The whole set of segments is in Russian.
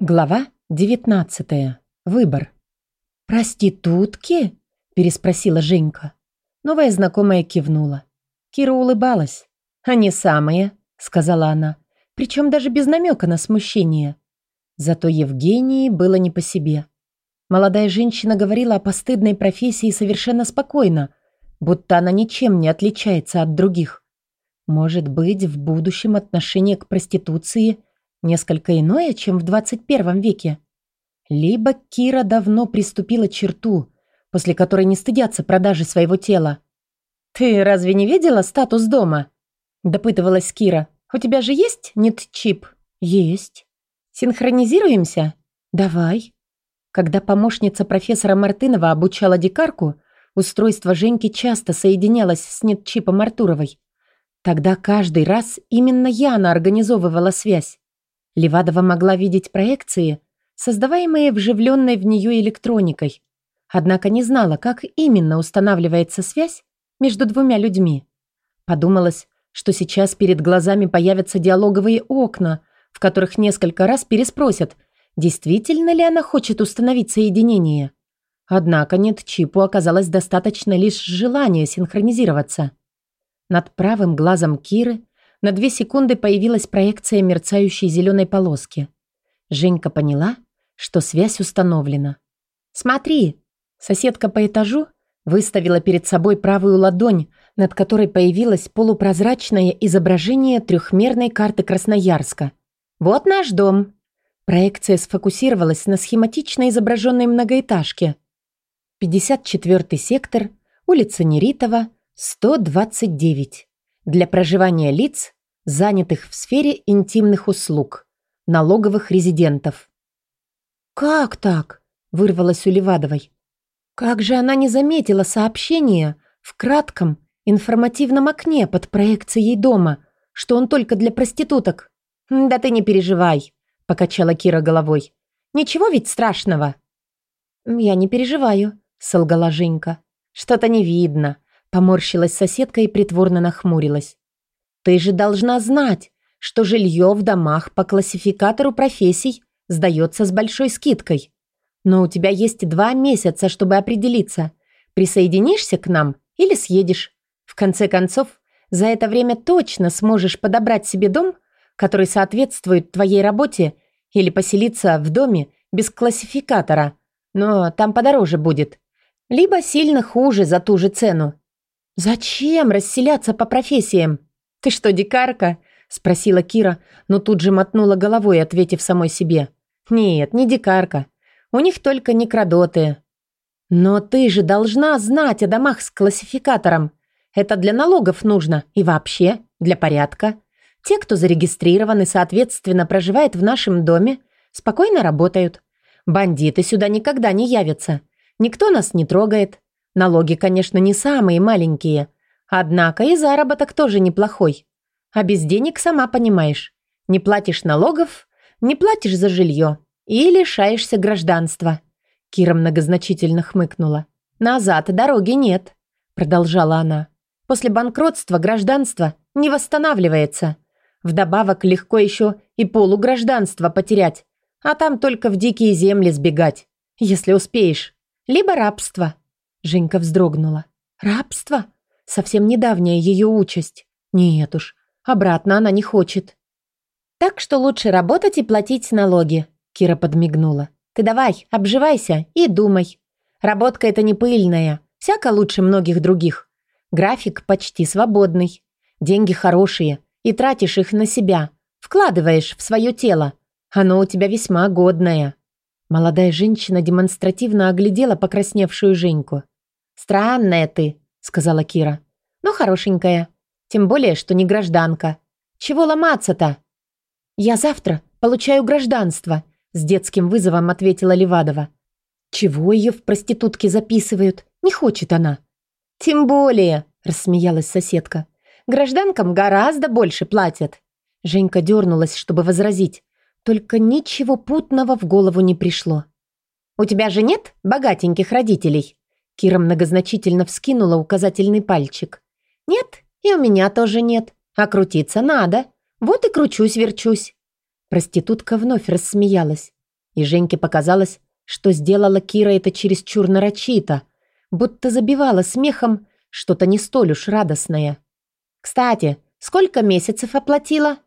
Глава 19. Выбор. «Проститутки?» – переспросила Женька. Новая знакомая кивнула. Кира улыбалась. «Они самые», – сказала она, причем даже без намека на смущение. Зато Евгении было не по себе. Молодая женщина говорила о постыдной профессии совершенно спокойно, будто она ничем не отличается от других. Может быть, в будущем отношение к проституции – несколько иное, чем в 21 веке. Либо Кира давно приступила черту, после которой не стыдятся продажи своего тела. «Ты разве не видела статус дома?» – допытывалась Кира. «У тебя же есть нет-чип?» «Есть». «Синхронизируемся?» «Давай». Когда помощница профессора Мартынова обучала дикарку, устройство Женьки часто соединялось с нет-чипом Артуровой. Тогда каждый раз именно Яна организовывала связь. Левадова могла видеть проекции, создаваемые вживленной в нее электроникой, однако не знала, как именно устанавливается связь между двумя людьми. Подумалось, что сейчас перед глазами появятся диалоговые окна, в которых несколько раз переспросят, действительно ли она хочет установить соединение. Однако нет чипу оказалось достаточно лишь желания синхронизироваться. Над правым глазом Киры на две секунды появилась проекция мерцающей зеленой полоски. Женька поняла, что связь установлена. «Смотри!» Соседка по этажу выставила перед собой правую ладонь, над которой появилось полупрозрачное изображение трехмерной карты Красноярска. «Вот наш дом!» Проекция сфокусировалась на схематично изображенной многоэтажке. 54-й сектор, улица Неритова, 129 для проживания лиц, занятых в сфере интимных услуг, налоговых резидентов. «Как так?» – вырвалось у Левадовой. «Как же она не заметила сообщение в кратком информативном окне под проекцией дома, что он только для проституток?» «Да ты не переживай», – покачала Кира головой. «Ничего ведь страшного». «Я не переживаю», – солгала Женька. «Что-то не видно», Поморщилась соседка и притворно нахмурилась. «Ты же должна знать, что жилье в домах по классификатору профессий сдается с большой скидкой. Но у тебя есть два месяца, чтобы определиться, присоединишься к нам или съедешь. В конце концов, за это время точно сможешь подобрать себе дом, который соответствует твоей работе, или поселиться в доме без классификатора, но там подороже будет. Либо сильно хуже за ту же цену. «Зачем расселяться по профессиям? Ты что, дикарка?» – спросила Кира, но тут же мотнула головой, ответив самой себе. «Нет, не дикарка. У них только некрадоты». «Но ты же должна знать о домах с классификатором. Это для налогов нужно и вообще для порядка. Те, кто зарегистрирован и, соответственно, проживает в нашем доме, спокойно работают. Бандиты сюда никогда не явятся. Никто нас не трогает. Налоги, конечно, не самые маленькие, однако и заработок тоже неплохой. А без денег, сама понимаешь, не платишь налогов, не платишь за жилье и лишаешься гражданства. Кира многозначительно хмыкнула. «Назад дороги нет», — продолжала она. «После банкротства гражданство не восстанавливается. Вдобавок легко еще и полугражданство потерять, а там только в дикие земли сбегать, если успеешь. Либо рабство. Женька вздрогнула. «Рабство? Совсем недавняя ее участь. Нет уж, обратно она не хочет». «Так что лучше работать и платить налоги», — Кира подмигнула. «Ты давай, обживайся и думай. Работка это не пыльная, всяко лучше многих других. График почти свободный. Деньги хорошие, и тратишь их на себя. Вкладываешь в свое тело. Оно у тебя весьма годное». Молодая женщина демонстративно оглядела покрасневшую Женьку. «Странная ты», — сказала Кира. «Но хорошенькая. Тем более, что не гражданка. Чего ломаться-то?» «Я завтра получаю гражданство», — с детским вызовом ответила Левадова. «Чего ее в проститутки записывают? Не хочет она». «Тем более», — рассмеялась соседка. «Гражданкам гораздо больше платят». Женька дернулась, чтобы возразить. Только ничего путного в голову не пришло. «У тебя же нет богатеньких родителей?» Кира многозначительно вскинула указательный пальчик. «Нет, и у меня тоже нет. А крутиться надо. Вот и кручусь-верчусь». Проститутка вновь рассмеялась. И Женьке показалось, что сделала Кира это чересчур нарочито, будто забивала смехом что-то не столь уж радостное. «Кстати, сколько месяцев оплатила?»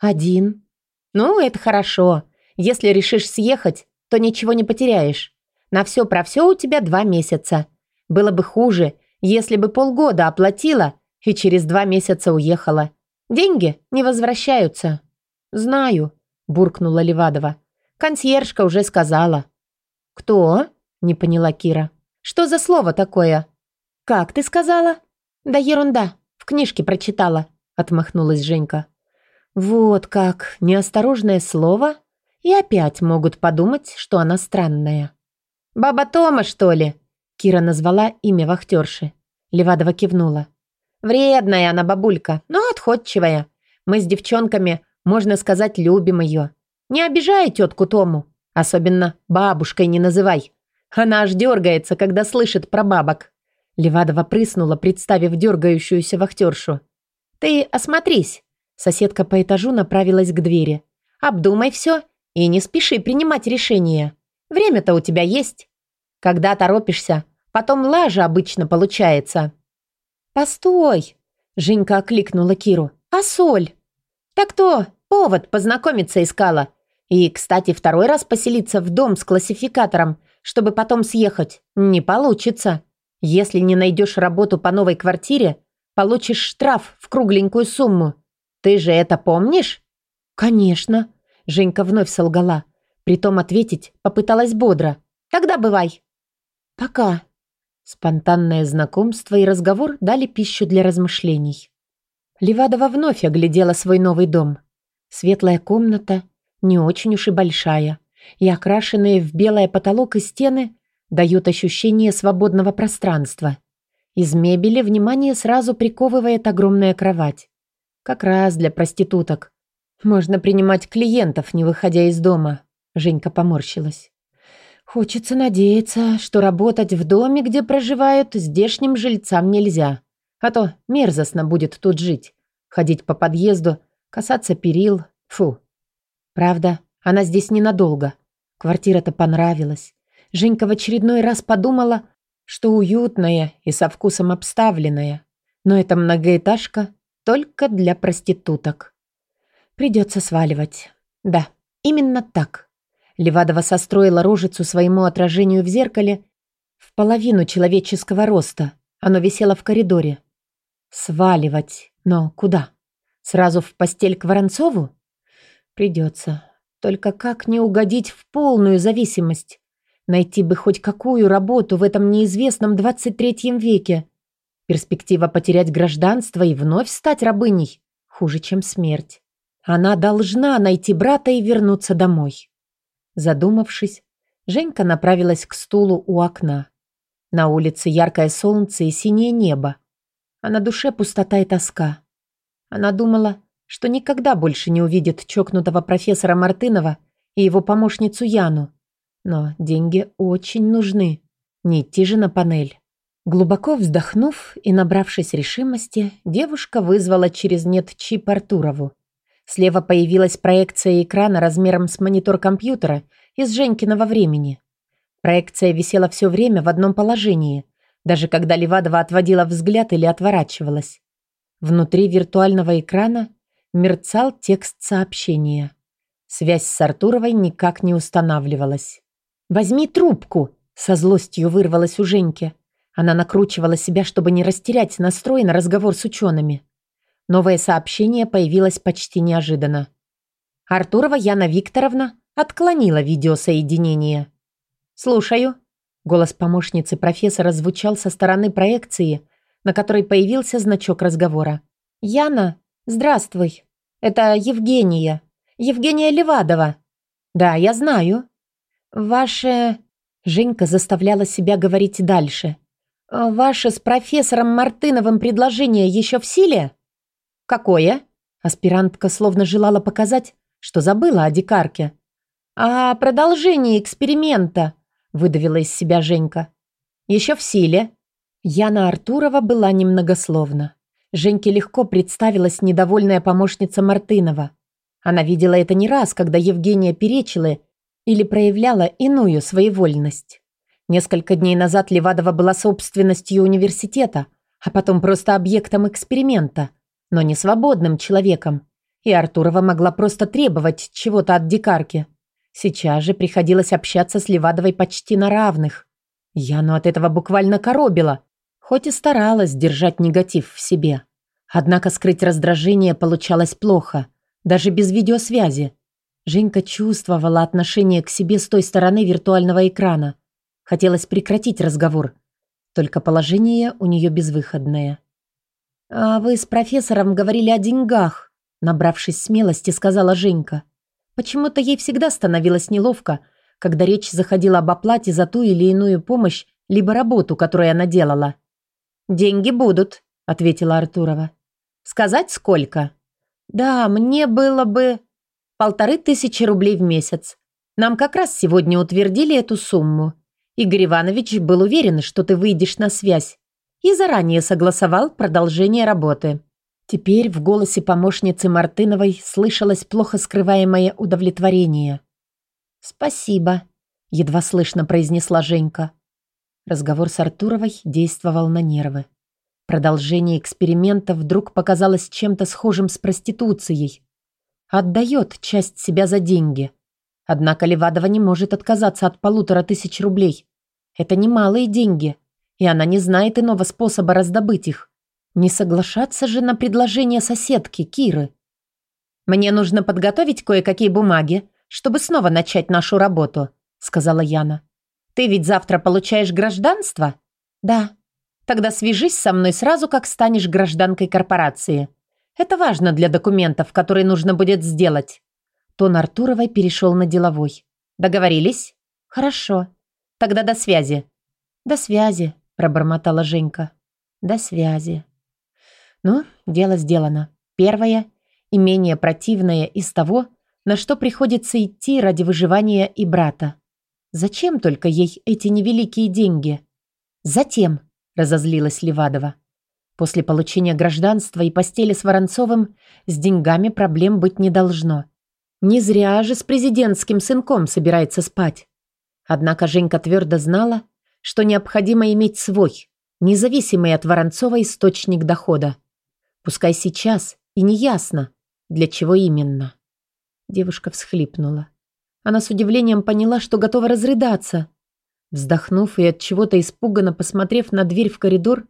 «Один». «Ну, это хорошо. Если решишь съехать, то ничего не потеряешь. На все про все у тебя два месяца. Было бы хуже, если бы полгода оплатила и через два месяца уехала. Деньги не возвращаются». «Знаю», – буркнула Левадова. «Консьержка уже сказала». «Кто?» – не поняла Кира. «Что за слово такое?» «Как ты сказала?» «Да ерунда, в книжке прочитала», – отмахнулась Женька. «Вот как, неосторожное слово, и опять могут подумать, что она странная». «Баба Тома, что ли?» Кира назвала имя вахтерши. Левадова кивнула. «Вредная она бабулька, но отходчивая. Мы с девчонками, можно сказать, любим ее. Не обижай тетку Тому, особенно бабушкой не называй. Она аж дергается, когда слышит про бабок». Левадова прыснула, представив дергающуюся вахтершу. «Ты осмотрись». Соседка по этажу направилась к двери. «Обдумай все и не спеши принимать решение. Время-то у тебя есть. Когда торопишься, потом лажа обычно получается». «Постой!» – Женька окликнула Киру. «А соль?» «Так то, повод познакомиться искала. И, кстати, второй раз поселиться в дом с классификатором, чтобы потом съехать, не получится. Если не найдешь работу по новой квартире, получишь штраф в кругленькую сумму. Ты же это помнишь?» «Конечно», – Женька вновь солгала. Притом ответить попыталась бодро. «Тогда бывай». «Пока». Спонтанное знакомство и разговор дали пищу для размышлений. Левадова вновь оглядела свой новый дом. Светлая комната, не очень уж и большая, и окрашенные в белое потолок и стены дают ощущение свободного пространства. Из мебели внимание сразу приковывает огромная кровать. Как раз для проституток. Можно принимать клиентов, не выходя из дома. Женька поморщилась. Хочется надеяться, что работать в доме, где проживают, здешним жильцам нельзя. А то мерзостно будет тут жить. Ходить по подъезду, касаться перил. Фу. Правда, она здесь ненадолго. Квартира-то понравилась. Женька в очередной раз подумала, что уютная и со вкусом обставленная. Но эта многоэтажка только для проституток. Придется сваливать. Да, именно так. Левадова состроила рожицу своему отражению в зеркале в половину человеческого роста. Оно висело в коридоре. Сваливать. Но куда? Сразу в постель к Воронцову? Придется. Только как не угодить в полную зависимость? Найти бы хоть какую работу в этом неизвестном 23 веке. Перспектива потерять гражданство и вновь стать рабыней хуже, чем смерть. Она должна найти брата и вернуться домой. Задумавшись, Женька направилась к стулу у окна. На улице яркое солнце и синее небо, а на душе пустота и тоска. Она думала, что никогда больше не увидит чокнутого профессора Мартынова и его помощницу Яну. Но деньги очень нужны. Не идти же на панель. Глубоко вздохнув и набравшись решимости, девушка вызвала через нет чип Артурову. Слева появилась проекция экрана размером с монитор компьютера из Женькиного времени. Проекция висела все время в одном положении, даже когда Левадова отводила взгляд или отворачивалась. Внутри виртуального экрана мерцал текст сообщения. Связь с Артуровой никак не устанавливалась. «Возьми трубку!» – со злостью вырвалась у Женьки. Она накручивала себя, чтобы не растерять настрой на разговор с учеными. Новое сообщение появилось почти неожиданно. Артурова Яна Викторовна отклонила видеосоединение. «Слушаю». Голос помощницы профессора звучал со стороны проекции, на которой появился значок разговора. «Яна, здравствуй. Это Евгения. Евгения Левадова». «Да, я знаю». «Ваше...» Женька заставляла себя говорить дальше. «Ваше с профессором Мартыновым предложение еще в силе?» «Какое?» Аспирантка словно желала показать, что забыла о дикарке. «А продолжение эксперимента?» выдавила из себя Женька. «Еще в силе». Яна Артурова была немногословна. Женьке легко представилась недовольная помощница Мартынова. Она видела это не раз, когда Евгения перечила или проявляла иную своевольность. Несколько дней назад Левадова была собственностью университета, а потом просто объектом эксперимента, но не свободным человеком. И Артурова могла просто требовать чего-то от дикарки. Сейчас же приходилось общаться с Левадовой почти на равных. Яну от этого буквально коробила, хоть и старалась держать негатив в себе. Однако скрыть раздражение получалось плохо, даже без видеосвязи. Женька чувствовала отношение к себе с той стороны виртуального экрана. Хотелось прекратить разговор. Только положение у нее безвыходное. «А вы с профессором говорили о деньгах», набравшись смелости, сказала Женька. Почему-то ей всегда становилось неловко, когда речь заходила об оплате за ту или иную помощь, либо работу, которую она делала. «Деньги будут», — ответила Артурова. «Сказать сколько?» «Да, мне было бы полторы тысячи рублей в месяц. Нам как раз сегодня утвердили эту сумму. Игорь Иванович был уверен, что ты выйдешь на связь, и заранее согласовал продолжение работы». Теперь в голосе помощницы Мартыновой слышалось плохо скрываемое удовлетворение. «Спасибо», — едва слышно произнесла Женька. Разговор с Артуровой действовал на нервы. Продолжение эксперимента вдруг показалось чем-то схожим с проституцией. Отдает часть себя за деньги. Однако Левадова не может отказаться от полутора тысяч рублей. Это немалые деньги, и она не знает иного способа раздобыть их. Не соглашаться же на предложение соседки Киры. «Мне нужно подготовить кое-какие бумаги, чтобы снова начать нашу работу», сказала Яна. «Ты ведь завтра получаешь гражданство?» «Да», Тогда свяжись со мной сразу, как станешь гражданкой корпорации. Это важно для документов, которые нужно будет сделать». Тон Артуровой перешел на деловой. «Договорились?» «Хорошо. Тогда до связи». «До связи», – пробормотала Женька. «До связи». Ну, дело сделано. Первое и менее противное из того, на что приходится идти ради выживания и брата. Зачем только ей эти невеликие деньги? Затем, разозлилась Левадова. После получения гражданства и постели с Воронцовым с деньгами проблем быть не должно. Не зря же с президентским сынком собирается спать. Однако Женька твердо знала, что необходимо иметь свой, независимый от Воронцова источник дохода. Пускай сейчас и неясно, для чего именно. Девушка всхлипнула. Она с удивлением поняла, что готова разрыдаться. Вздохнув и от чего-то испуганно посмотрев на дверь в коридор,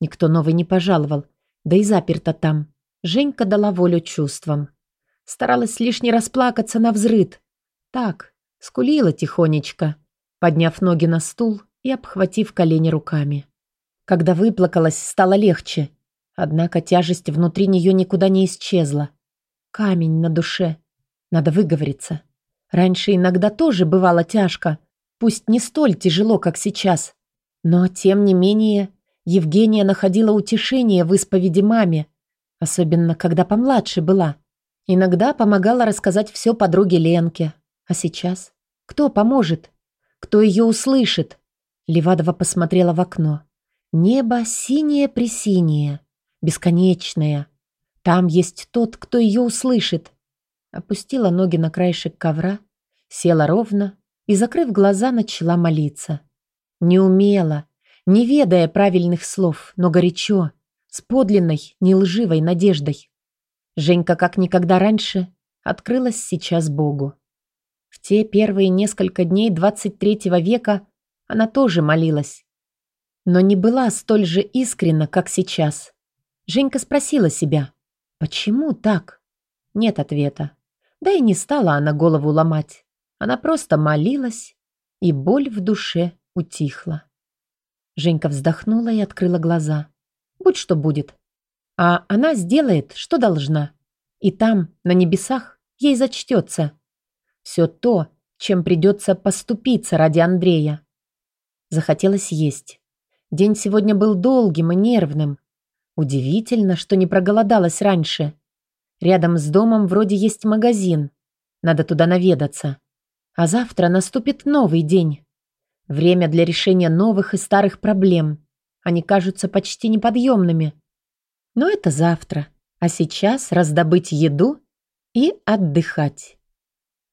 никто новый не пожаловал, да и заперто там. Женька дала волю чувствам. Старалась лишний расплакаться на взрыд. Так, скулила тихонечко, подняв ноги на стул и обхватив колени руками. Когда выплакалась, стало легче. Однако тяжесть внутри нее никуда не исчезла. Камень на душе. Надо выговориться. Раньше иногда тоже бывало тяжко, Пусть не столь тяжело, как сейчас. Но, тем не менее, Евгения находила утешение в исповеди маме, особенно когда помладше была. Иногда помогала рассказать все подруге Ленке. А сейчас? Кто поможет? Кто ее услышит? Левадова посмотрела в окно. Небо синее-пресинее, бесконечное. Там есть тот, кто ее услышит. Опустила ноги на краешек ковра, села ровно, и, закрыв глаза, начала молиться. Не умела, не ведая правильных слов, но горячо, с подлинной, нелживой надеждой. Женька, как никогда раньше, открылась сейчас Богу. В те первые несколько дней 23 века она тоже молилась, но не была столь же искренна, как сейчас. Женька спросила себя, почему так? Нет ответа. Да и не стала она голову ломать. Она просто молилась, и боль в душе утихла. Женька вздохнула и открыла глаза. Будь что будет. А она сделает, что должна. И там, на небесах, ей зачтется. Все то, чем придется поступиться ради Андрея. Захотелось есть. День сегодня был долгим и нервным. Удивительно, что не проголодалась раньше. Рядом с домом вроде есть магазин. Надо туда наведаться. А завтра наступит новый день. Время для решения новых и старых проблем. Они кажутся почти неподъемными. Но это завтра. А сейчас раздобыть еду и отдыхать.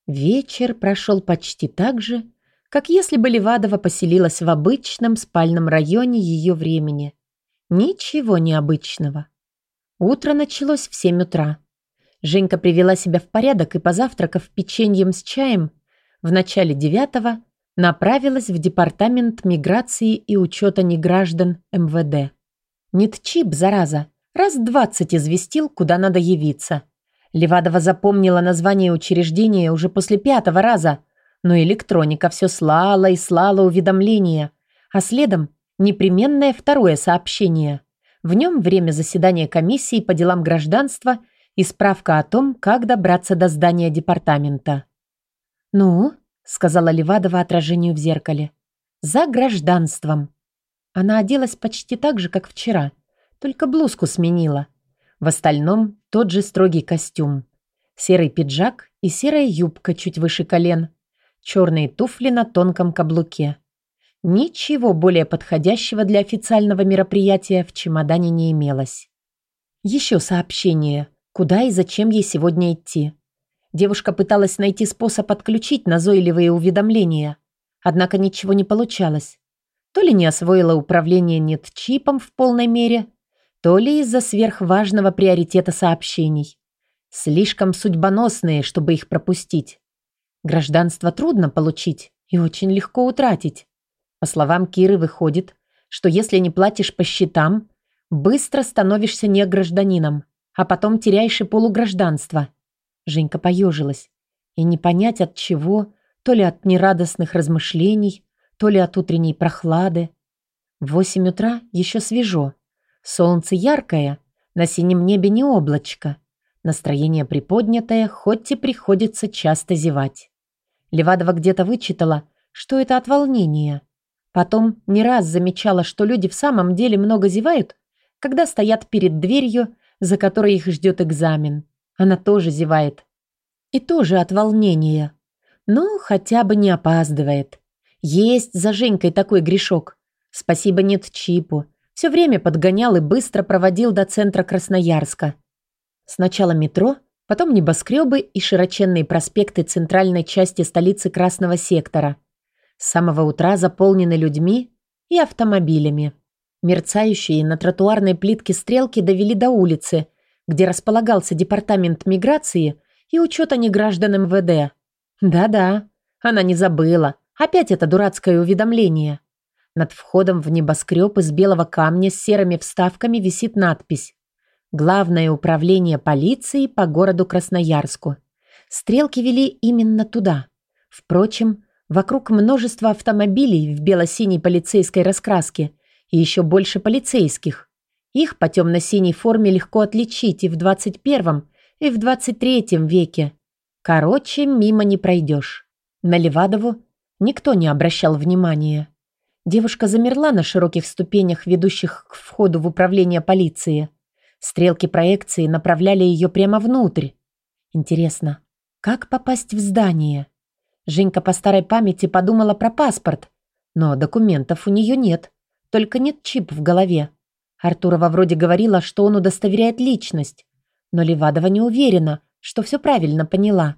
Вечер прошел почти так же, как если бы Левадова поселилась в обычном спальном районе ее времени. Ничего необычного. Утро началось в семь утра. Женька привела себя в порядок и, позавтракав печеньем с чаем, в начале девятого направилась в департамент миграции и учета неграждан МВД. Нитчип, зараза, раз двадцать известил, куда надо явиться. Левадова запомнила название учреждения уже после пятого раза, но электроника все слала и слала уведомления, а следом непременное второе сообщение. В нем время заседания комиссии по делам гражданства и справка о том, как добраться до здания департамента. «Ну?» сказала Левадова отражению в зеркале. «За гражданством». Она оделась почти так же, как вчера, только блузку сменила. В остальном тот же строгий костюм. Серый пиджак и серая юбка чуть выше колен. Черные туфли на тонком каблуке. Ничего более подходящего для официального мероприятия в чемодане не имелось. Еще сообщение, куда и зачем ей сегодня идти. Девушка пыталась найти способ отключить назойливые уведомления, однако ничего не получалось. То ли не освоила управление нет-чипом в полной мере, то ли из-за сверхважного приоритета сообщений. Слишком судьбоносные, чтобы их пропустить. Гражданство трудно получить и очень легко утратить. По словам Киры, выходит, что если не платишь по счетам, быстро становишься не гражданином, а потом теряешь и полугражданство. Женька поежилась. И не понять от чего, то ли от нерадостных размышлений, то ли от утренней прохлады. В восемь утра еще свежо. Солнце яркое, на синем небе не облачко. Настроение приподнятое, хоть и приходится часто зевать. Левадова где-то вычитала, что это от волнения. Потом не раз замечала, что люди в самом деле много зевают, когда стоят перед дверью, за которой их ждет экзамен. Она тоже зевает. И тоже от волнения. Ну, хотя бы не опаздывает. Есть за Женькой такой грешок. Спасибо нет Чипу. Все время подгонял и быстро проводил до центра Красноярска. Сначала метро, потом небоскребы и широченные проспекты центральной части столицы Красного сектора. С самого утра заполнены людьми и автомобилями. Мерцающие на тротуарной плитке стрелки довели до улицы – где располагался департамент миграции и учета неграждан МВД. Да-да, она не забыла. Опять это дурацкое уведомление. Над входом в небоскреб из белого камня с серыми вставками висит надпись «Главное управление полиции по городу Красноярску». Стрелки вели именно туда. Впрочем, вокруг множество автомобилей в бело-синей полицейской раскраске и еще больше полицейских. Их по темно-синей форме легко отличить и в 21 и в 23 веке. Короче, мимо не пройдешь. На Левадову никто не обращал внимания. Девушка замерла на широких ступенях, ведущих к входу в управление полиции. Стрелки проекции направляли ее прямо внутрь. Интересно, как попасть в здание? Женька по старой памяти подумала про паспорт, но документов у нее нет, только нет чип в голове. Артурова вроде говорила, что он удостоверяет личность, но Левадова не уверена, что все правильно поняла.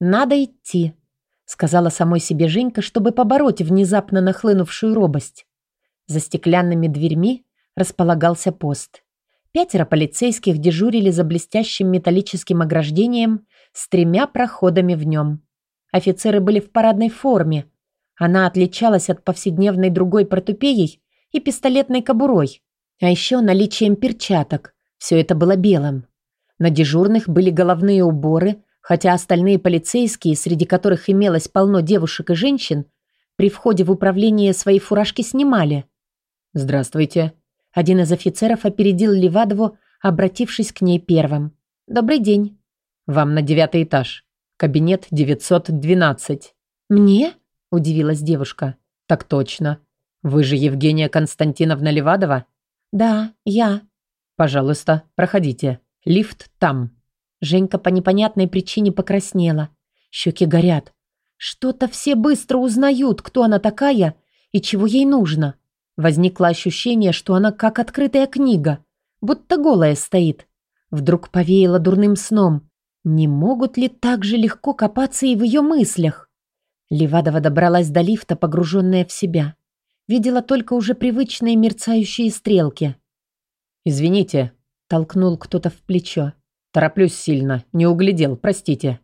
«Надо идти», — сказала самой себе Женька, чтобы побороть внезапно нахлынувшую робость. За стеклянными дверьми располагался пост. Пятеро полицейских дежурили за блестящим металлическим ограждением с тремя проходами в нем. Офицеры были в парадной форме. Она отличалась от повседневной другой портупеей и пистолетной кобурой. А еще наличием перчаток. Все это было белым. На дежурных были головные уборы, хотя остальные полицейские, среди которых имелось полно девушек и женщин, при входе в управление свои фуражки снимали. «Здравствуйте». Один из офицеров опередил Левадову, обратившись к ней первым. «Добрый день». «Вам на девятый этаж. Кабинет 912». «Мне?» – удивилась девушка. «Так точно. Вы же Евгения Константиновна Левадова?» «Да, я». «Пожалуйста, проходите. Лифт там». Женька по непонятной причине покраснела. Щеки горят. Что-то все быстро узнают, кто она такая и чего ей нужно. Возникло ощущение, что она как открытая книга, будто голая стоит. Вдруг повеяло дурным сном. Не могут ли так же легко копаться и в ее мыслях? Левадова добралась до лифта, погруженная в себя. Видела только уже привычные мерцающие стрелки. «Извините», — толкнул кто-то в плечо. «Тороплюсь сильно, не углядел, простите».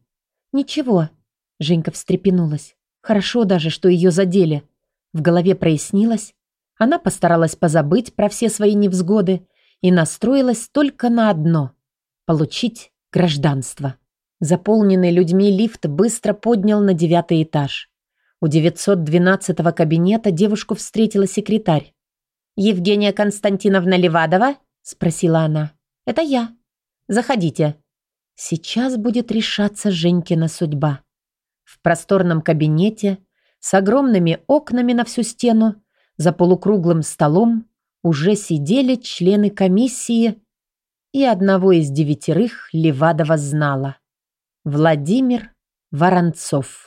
«Ничего», — Женька встрепенулась. «Хорошо даже, что ее задели». В голове прояснилось. Она постаралась позабыть про все свои невзгоды и настроилась только на одно — получить гражданство. Заполненный людьми лифт быстро поднял на девятый этаж. У 912-го кабинета девушку встретила секретарь. «Евгения Константиновна Левадова?» – спросила она. «Это я. Заходите». Сейчас будет решаться Женькина судьба. В просторном кабинете с огромными окнами на всю стену за полукруглым столом уже сидели члены комиссии, и одного из девятерых Левадова знала. Владимир Воронцов.